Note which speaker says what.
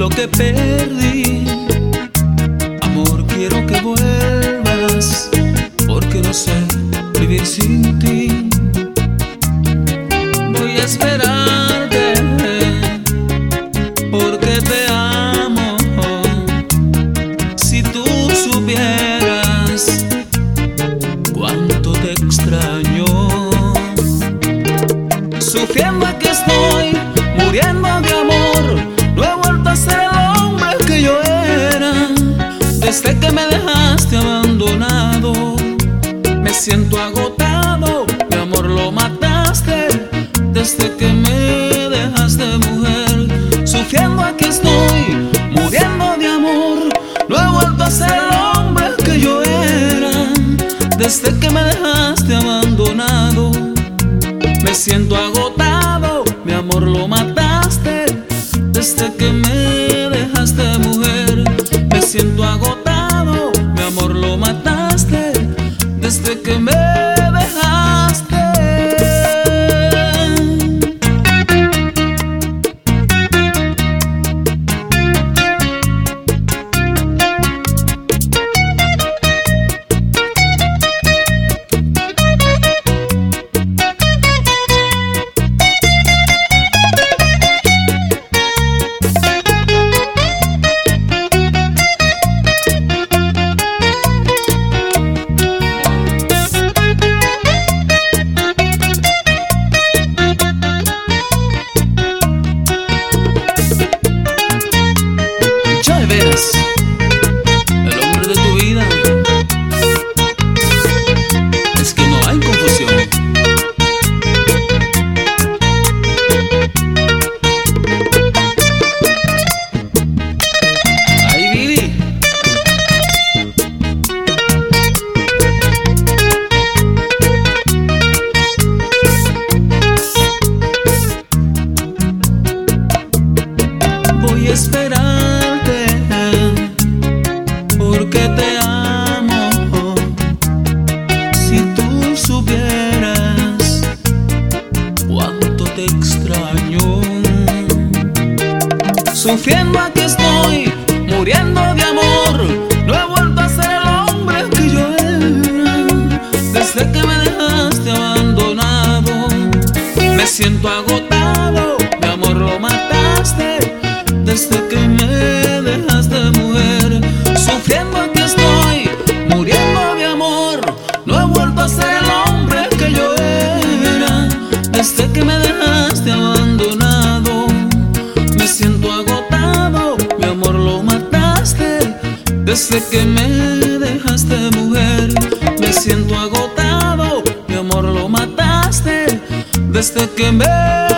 Speaker 1: lo que perdí. Amor, quiero que vuelvas, porque no sé vivir sin ti. Voy a esperarte, porque te amo. Si tú supieras cuánto te extraño, sufriendo aquí estoy, siento agotado, mi amor lo mataste desde que me dejaste mujer. Sufriendo aquí estoy, muriendo de amor. No he vuelto a ser el hombre que yo era desde que me dejaste abandonado. Me siento agotado, mi amor lo mataste desde que me dejaste mujer. Me siento que me Esperarte porque te amo. Si tú supieras cuánto te extraño, sufriendo aquí estoy, muriendo de amor. No he vuelto a ser el hombre que yo era desde que me dejaste abandonado. Me siento agotado, mi amor lo mataste desde que me dejaste abandonado. Me siento agotado, mi amor lo mataste desde que me dejaste mujer. Me siento agotado, mi amor lo mataste desde que me